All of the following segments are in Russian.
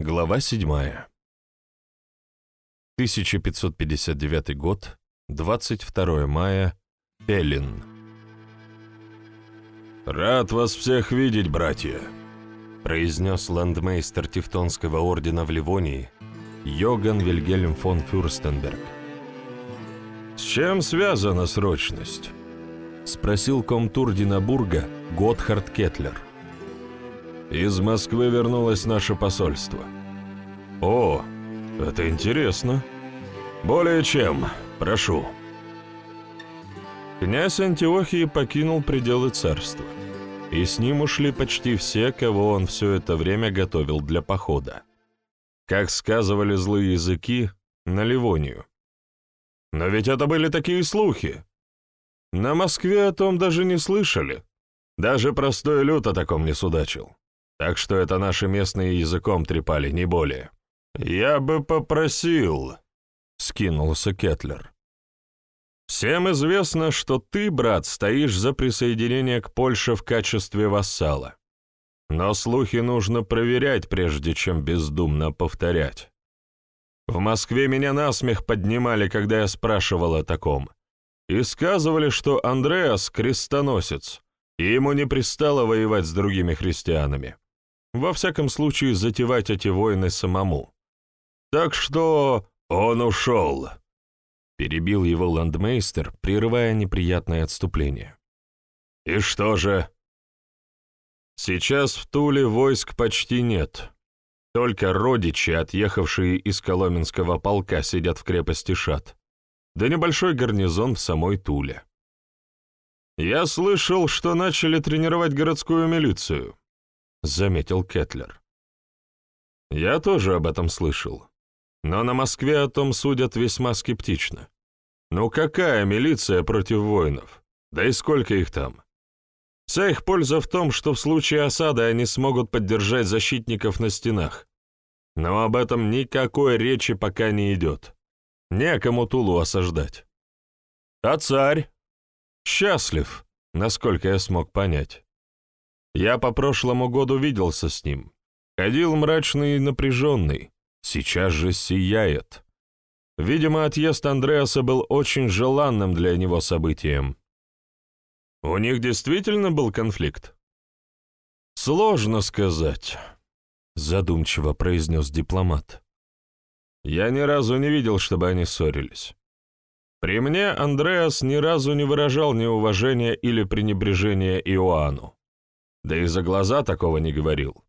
Глава 7. 1559 год, 22 мая, Эллин. «Рад вас всех видеть, братья», — произнес ландмейстер Тевтонского ордена в Ливонии, Йоган Вильгельм фон Фюрстенберг. «С чем связана срочность?» — спросил комтур Динабурга Готхард Кетлер. Из Москвы вернулось наше посольство. О, это интересно. Более чем, прошу. Князь Антиохии покинул пределы царства, и с ним ушли почти все, кого он все это время готовил для похода. Как сказывали злые языки, на Ливонию. Но ведь это были такие слухи. На Москве о том даже не слышали. Даже простой люд о таком не судачил. Так что это наши местные языком трепали, не более. «Я бы попросил», — скинулся Кетлер. «Всем известно, что ты, брат, стоишь за присоединение к Польше в качестве вассала. Но слухи нужно проверять, прежде чем бездумно повторять. В Москве меня насмех поднимали, когда я спрашивал о таком, и сказывали, что Андреас — крестоносец, и ему не пристало воевать с другими христианами. Во всяком случае, затевать эти войны самому. Так что он ушел. Перебил его ландмейстер, прерывая неприятное отступление. И что же? Сейчас в Туле войск почти нет. Только родичи, отъехавшие из Коломенского полка, сидят в крепости Шат. Да небольшой гарнизон в самой Туле. Я слышал, что начали тренировать городскую милицию. — заметил Кетлер. «Я тоже об этом слышал. Но на Москве о том судят весьма скептично. Ну какая милиция против воинов? Да и сколько их там? Вся их польза в том, что в случае осады они смогут поддержать защитников на стенах. Но об этом никакой речи пока не идет. Некому Тулу осаждать. А царь? Счастлив, насколько я смог понять. Я по прошлому году виделся с ним. Ходил мрачный и напряженный. Сейчас же сияет. Видимо, отъезд Андреаса был очень желанным для него событием. У них действительно был конфликт? Сложно сказать, задумчиво произнес дипломат. Я ни разу не видел, чтобы они ссорились. При мне Андреас ни разу не выражал неуважения или пренебрежения Иоанну да и за глаза такого не говорил.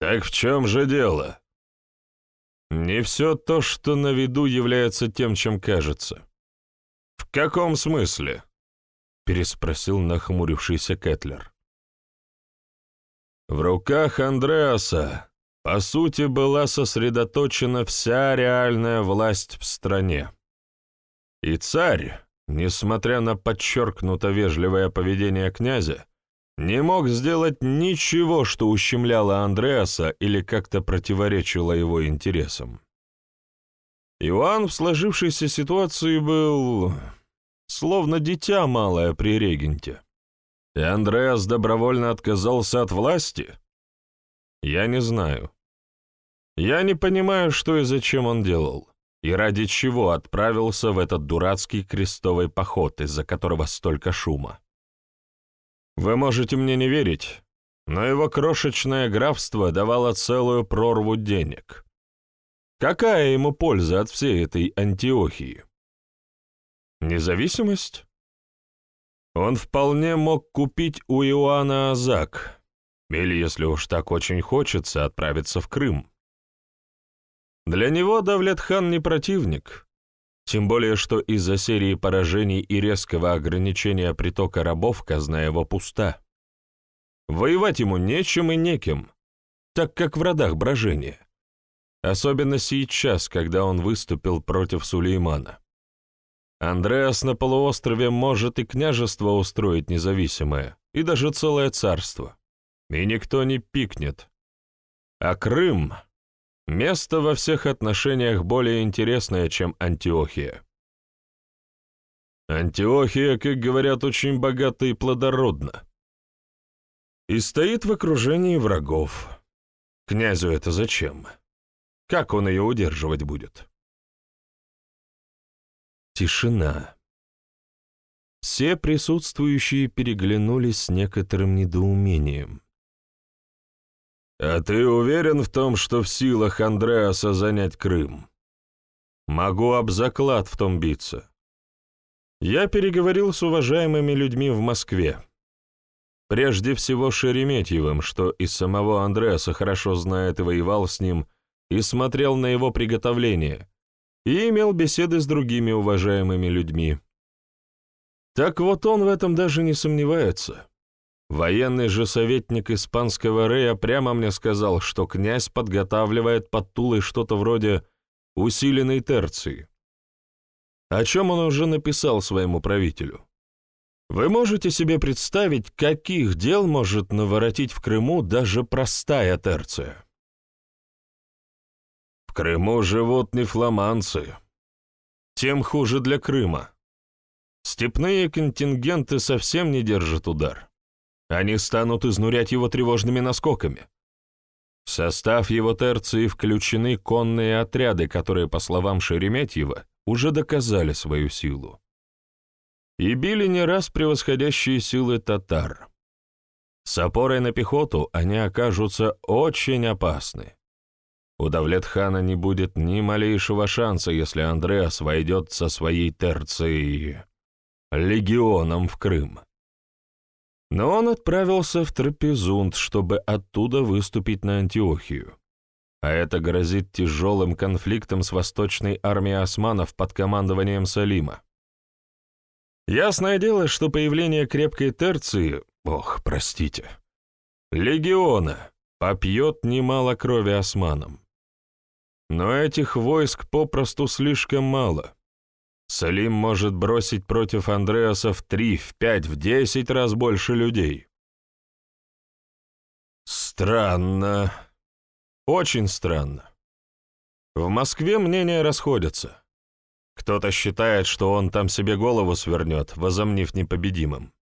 Так в чем же дело? Не все то, что на виду, является тем, чем кажется. В каком смысле? Переспросил нахмурившийся Кетлер. В руках Андреаса, по сути, была сосредоточена вся реальная власть в стране. И царь, несмотря на подчеркнуто вежливое поведение князя, не мог сделать ничего, что ущемляло Андреаса или как-то противоречило его интересам. Иоанн в сложившейся ситуации был словно дитя малое при регенте. И Андреас добровольно отказался от власти? Я не знаю. Я не понимаю, что и зачем он делал, и ради чего отправился в этот дурацкий крестовый поход, из-за которого столько шума. Вы можете мне не верить, но его крошечное графство давало целую прорву денег. Какая ему польза от всей этой Антиохии? Независимость? Он вполне мог купить у Иоанна Азак, или, если уж так очень хочется, отправиться в Крым. Для него Давлет-хан не противник, тем более, что из-за серии поражений и резкого ограничения притока рабов казна его пуста. Воевать ему нечем и неким, так как в родах брожение. Особенно сейчас, когда он выступил против Сулеймана. Андреас на полуострове может и княжество устроить независимое, и даже целое царство. И никто не пикнет. А Крым Место во всех отношениях более интересное, чем Антиохия. Антиохия, как говорят, очень богата и плодородна. И стоит в окружении врагов. Князю это зачем? Как он ее удерживать будет? Тишина. Все присутствующие переглянулись с некоторым недоумением. «А ты уверен в том, что в силах Андреаса занять Крым?» «Могу об заклад в том биться. Я переговорил с уважаемыми людьми в Москве. Прежде всего Шереметьевым, что и самого Андреаса хорошо знает и воевал с ним, и смотрел на его приготовление, и имел беседы с другими уважаемыми людьми. Так вот он в этом даже не сомневается. Военный же советник испанского Рея прямо мне сказал, что князь подготавливает под Тулой что-то вроде усиленной терции. О чем он уже написал своему правителю. Вы можете себе представить, каких дел может наворотить в Крыму даже простая терция? В Крыму живут не фламандцы. Тем хуже для Крыма. Степные контингенты совсем не держат удар. Они станут изнурять его тревожными наскоками. В состав его терции включены конные отряды, которые, по словам Шереметьева, уже доказали свою силу. И били не раз превосходящие силы татар. С опорой на пехоту они окажутся очень опасны. У Давлетхана не будет ни малейшего шанса, если Андреас войдет со своей терцией легионом в Крым. Но он отправился в Трапезунд, чтобы оттуда выступить на Антиохию. А это грозит тяжелым конфликтом с восточной армией османов под командованием Салима. Ясное дело, что появление крепкой терции, ох, простите, легиона, попьет немало крови османам. Но этих войск попросту слишком мало. Салим может бросить против Андреаса в три, в пять, в десять раз больше людей. Странно. Очень странно. В Москве мнения расходятся. Кто-то считает, что он там себе голову свернет, возомнив непобедимым.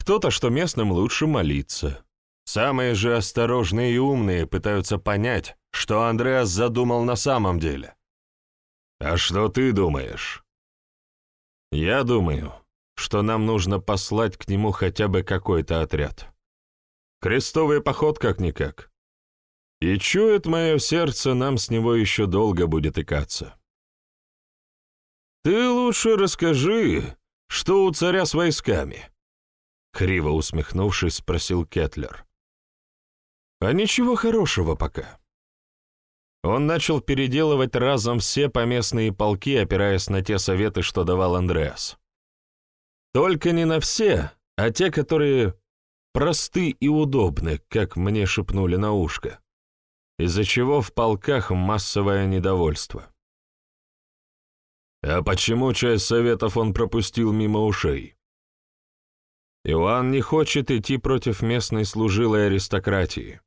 Кто-то, что местным лучше молиться. Самые же осторожные и умные пытаются понять, что Андреас задумал на самом деле. А что ты думаешь? Я думаю, что нам нужно послать к нему хотя бы какой-то отряд. Крестовый поход как-никак. И чует мое сердце, нам с него еще долго будет икаться. Ты лучше расскажи, что у царя с войсками? Криво усмехнувшись, спросил Кетлер. А ничего хорошего пока. Он начал переделывать разом все поместные полки, опираясь на те советы, что давал Андреас. Только не на все, а те, которые просты и удобны, как мне шепнули на ушко, из-за чего в полках массовое недовольство. А почему часть советов он пропустил мимо ушей? Иоанн не хочет идти против местной служилой аристократии.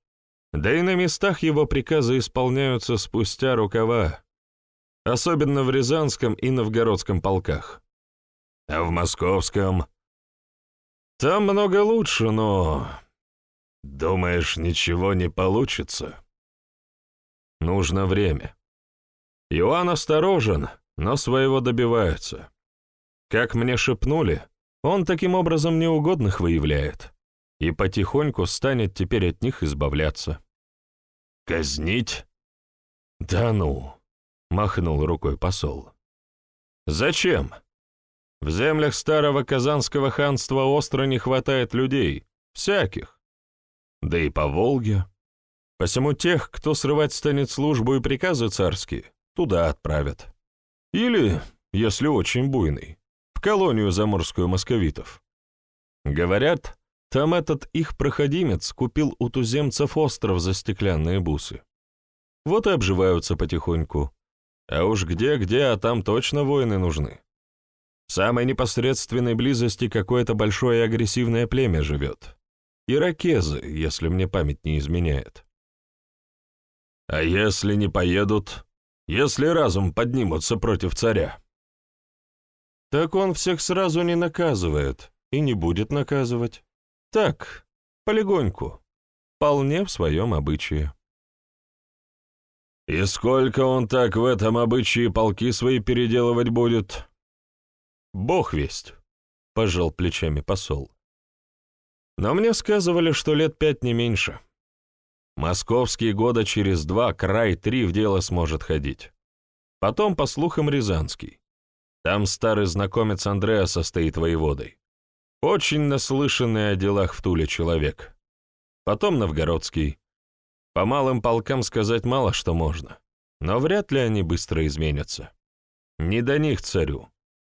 Да и на местах его приказы исполняются спустя рукава, особенно в Рязанском и Новгородском полках. А в Московском? Там много лучше, но... Думаешь, ничего не получится? Нужно время. Иоанн осторожен, но своего добивается. Как мне шепнули, он таким образом неугодных выявляет и потихоньку станет теперь от них избавляться. «Казнить?» «Да ну!» — махнул рукой посол. «Зачем? В землях старого Казанского ханства остро не хватает людей, всяких. Да и по Волге. Посему тех, кто срывать станет службу и приказы царские, туда отправят. Или, если очень буйный, в колонию заморскую московитов. Говорят, там этот их проходимец купил у туземцев остров за стеклянные бусы. Вот и обживаются потихоньку. А уж где-где, а там точно воины нужны. В самой непосредственной близости какое-то большое агрессивное племя живет. Иракезы, если мне память не изменяет. А если не поедут? Если разум поднимутся против царя? Так он всех сразу не наказывает и не будет наказывать. Так, полегоньку, вполне в своем обычае. И сколько он так в этом обычае полки свои переделывать будет? Бог весть, — пожал плечами посол. Но мне сказывали, что лет пять не меньше. Московский года через два, край три в дело сможет ходить. Потом, по слухам, Рязанский. Там старый знакомец Андреа состоит воеводой. Очень наслышанный о делах в Туле человек. Потом Новгородский. По малым полкам сказать мало что можно, но вряд ли они быстро изменятся. Не до них царю.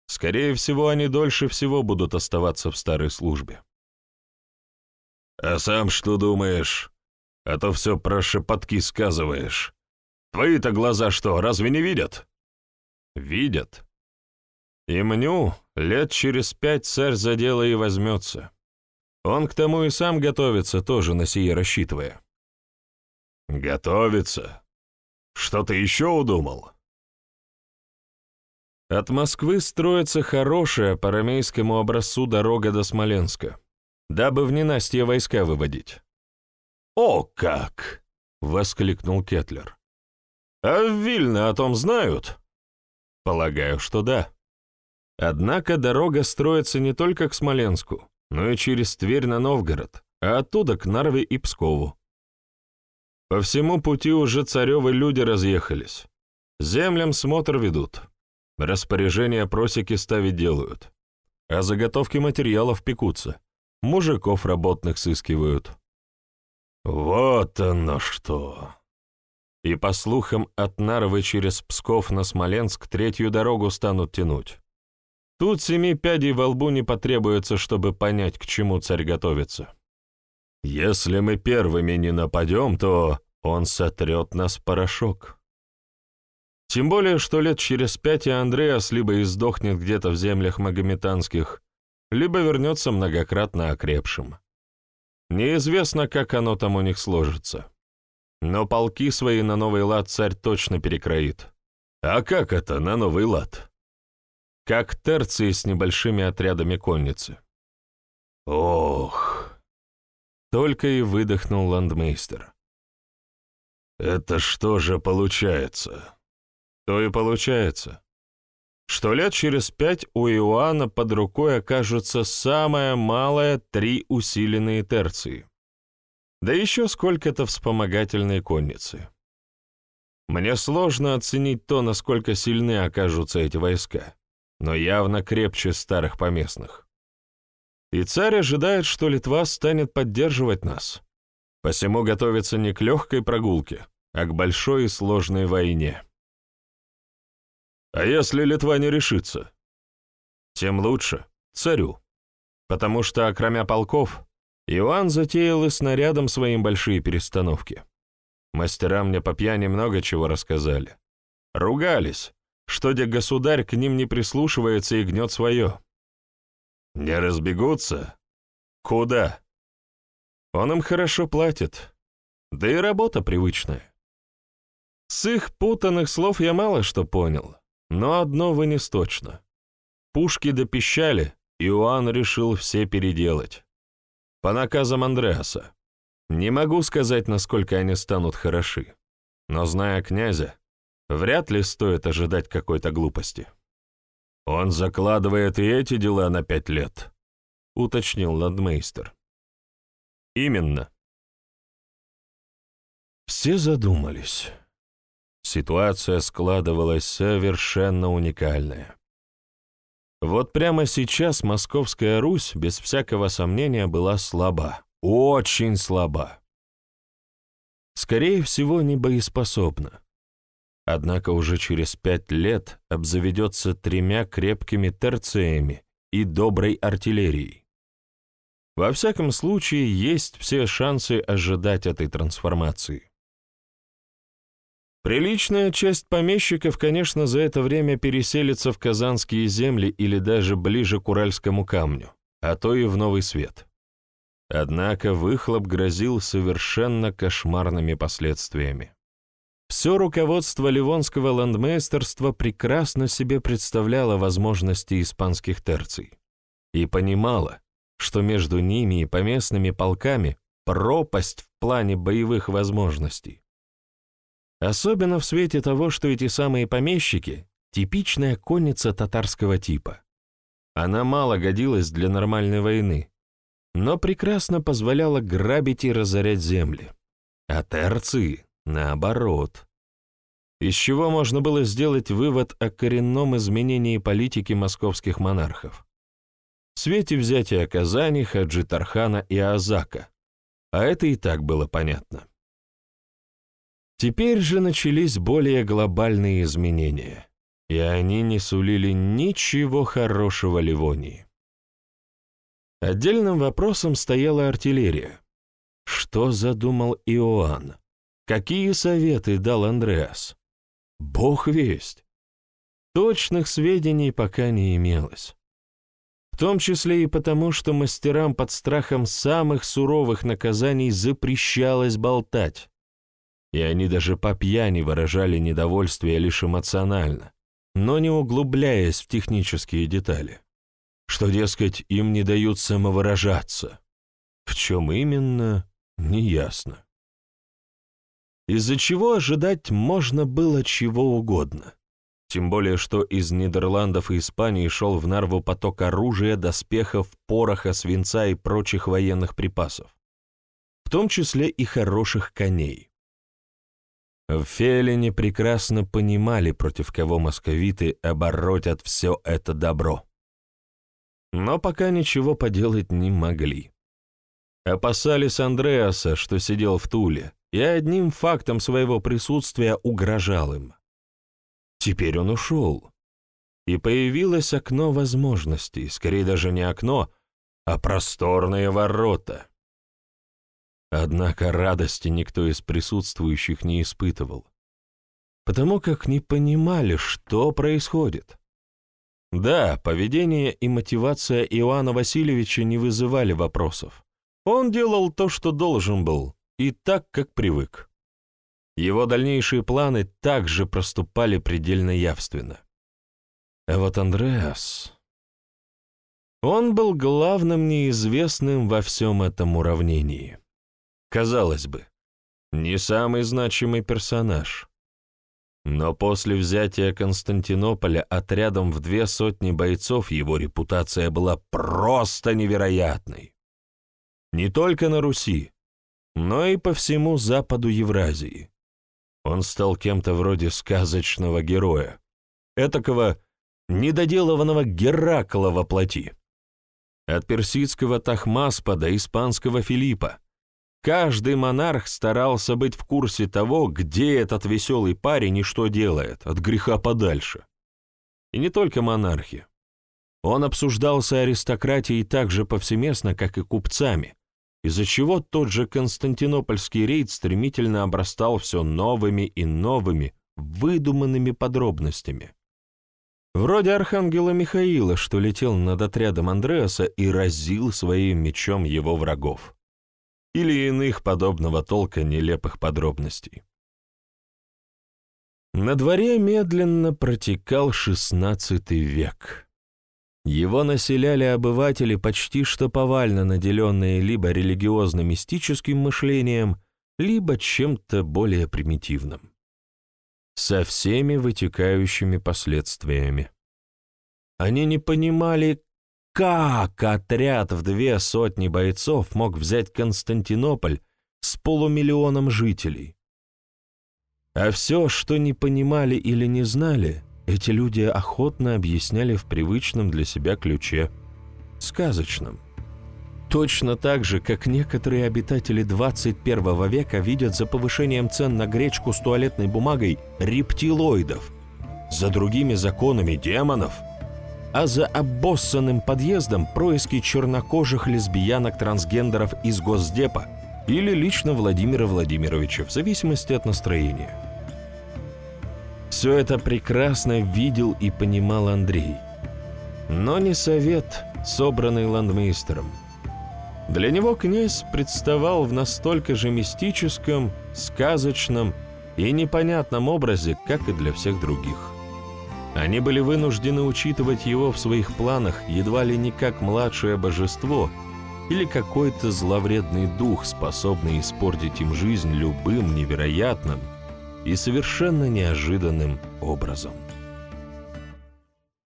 Скорее всего, они дольше всего будут оставаться в старой службе. «А сам что думаешь? А то все про шепотки сказываешь. Твои-то глаза что, разве не видят?» «Видят. И мню, лет через пять царь за дело и возьмется. Он к тому и сам готовится, тоже на сие рассчитывая». «Готовится? Что ты еще удумал?» От Москвы строится хорошая по ромейскому образцу дорога до Смоленска, дабы в ненастье войска выводить. «О как!» — воскликнул Кетлер. «А в Вильно о том знают?» «Полагаю, что да. Однако дорога строится не только к Смоленску, но и через Тверь на Новгород, а оттуда к Нарве и Пскову. По всему пути уже царевы люди разъехались. Землям смотр ведут. Распоряжения просеки ставить делают. А заготовки материалов пекутся. Мужиков работных сыскивают. Вот оно что! И, по слухам, от Нарвы через Псков на Смоленск третью дорогу станут тянуть. Тут семи пядей во лбу не потребуется, чтобы понять, к чему царь готовится. Если мы первыми не нападем, то он сотрет нас порошок. Тем более, что лет через пять и Андреас либо издохнет где-то в землях магометанских, либо вернется многократно окрепшим. Неизвестно, как оно там у них сложится. Но полки свои на новый лад царь точно перекроит. А как это на новый лад? Как терции с небольшими отрядами конницы. Ох! Только и выдохнул ландмейстер. Это что же получается? То и получается, что лет через пять у Иоанна под рукой окажутся самое малое три усиленные терции. Да еще сколько-то вспомогательной конницы. Мне сложно оценить то, насколько сильны окажутся эти войска, но явно крепче старых поместных. И царь ожидает, что Литва станет поддерживать нас. Посему готовится не к легкой прогулке, а к большой и сложной войне. А если Литва не решится? Тем лучше, царю. Потому что, кроме полков, Иоанн затеял и снарядом своим большие перестановки. Мастера мне по пьяни много чего рассказали. Ругались, что де государь к ним не прислушивается и гнет свое. Не разбегутся? Куда? Он им хорошо платит. Да и работа привычная. С их путанных слов я мало что понял. Но одно вынес точно. Пушки допищали, Иоанн решил все переделать. По наказам Андреаса. Не могу сказать, насколько они станут хороши, но, зная князя, вряд ли стоит ожидать какой-то глупости. «Он закладывает и эти дела на пять лет», — уточнил ладмейстер. «Именно». Все задумались. Ситуация складывалась совершенно уникальная. Вот прямо сейчас Московская Русь, без всякого сомнения, была слаба, очень слаба. Скорее всего, не боеспособна. Однако уже через пять лет обзаведется тремя крепкими терциями и доброй артиллерией. Во всяком случае, есть все шансы ожидать этой трансформации. Приличная часть помещиков, конечно, за это время переселится в казанские земли или даже ближе к Уральскому камню, а то и в Новый Свет. Однако выхлоп грозил совершенно кошмарными последствиями. Все руководство Ливонского ландмейстерства прекрасно себе представляло возможности испанских терций и понимало, что между ними и поместными полками пропасть в плане боевых возможностей. Особенно в свете того, что эти самые помещики — типичная конница татарского типа. Она мало годилась для нормальной войны, но прекрасно позволяла грабить и разорять земли. А терции, наоборот. Из чего можно было сделать вывод о коренном изменении политики московских монархов. В свете взятия Казани, Хаджи Тархана и Азака, а это и так было понятно. Теперь же начались более глобальные изменения, и они не сулили ничего хорошего Ливонии. Отдельным вопросом стояла артиллерия. Что задумал Иоанн? Какие советы дал Андреас? Бог весть. Точных сведений пока не имелось. В том числе и потому, что мастерам под страхом самых суровых наказаний запрещалось болтать. И они даже по пьяни выражали недовольствие лишь эмоционально, но не углубляясь в технические детали что, дескать, им не дают самовыражаться. В чем именно, неясно. Из-за чего ожидать можно было чего угодно. Тем более, что из Нидерландов и Испании шел в Нарву поток оружия, доспехов, пороха, свинца и прочих военных припасов, в том числе и хороших коней. В Фелине прекрасно понимали, против кого московиты оборотят все это добро но пока ничего поделать не могли. Опасались Андреаса, что сидел в Туле, и одним фактом своего присутствия угрожал им. Теперь он ушел, и появилось окно возможностей, скорее даже не окно, а просторные ворота. Однако радости никто из присутствующих не испытывал, потому как не понимали, что происходит. Да, поведение и мотивация Иоанна Васильевича не вызывали вопросов. Он делал то, что должен был, и так, как привык. Его дальнейшие планы также проступали предельно явственно. А вот Андреас... Он был главным неизвестным во всем этом уравнении. Казалось бы, не самый значимый персонаж, но после взятия Константинополя отрядом в две сотни бойцов его репутация была просто невероятной. Не только на Руси, но и по всему западу Евразии. Он стал кем-то вроде сказочного героя, этакого недоделанного Геракла во плоти. От персидского Тахмаспа до испанского Филиппа, Каждый монарх старался быть в курсе того, где этот веселый парень и что делает, от греха подальше. И не только монархи. Он обсуждался аристократией так же повсеместно, как и купцами, из-за чего тот же Константинопольский рейд стремительно обрастал все новыми и новыми, выдуманными подробностями. Вроде архангела Михаила, что летел над отрядом Андреаса и разил своим мечом его врагов или иных подобного толка нелепых подробностей. На дворе медленно протекал XVI век. Его населяли обыватели, почти что повально наделенные либо религиозно-мистическим мышлением, либо чем-то более примитивным. Со всеми вытекающими последствиями. Они не понимали, как отряд в две сотни бойцов мог взять Константинополь с полумиллионом жителей? А все, что не понимали или не знали, эти люди охотно объясняли в привычном для себя ключе, сказочном. Точно так же, как некоторые обитатели 21 века видят за повышением цен на гречку с туалетной бумагой рептилоидов, за другими законами демонов – а за обоссанным подъездом происки чернокожих лесбиянок-трансгендеров из Госдепа или лично Владимира Владимировича, в зависимости от настроения. Все это прекрасно видел и понимал Андрей. Но не совет, собранный ландмейстером. Для него князь представал в настолько же мистическом, сказочном и непонятном образе, как и для всех других. Они были вынуждены учитывать его в своих планах едва ли не как младшее божество или какой-то зловредный дух, способный испортить им жизнь любым невероятным и совершенно неожиданным образом.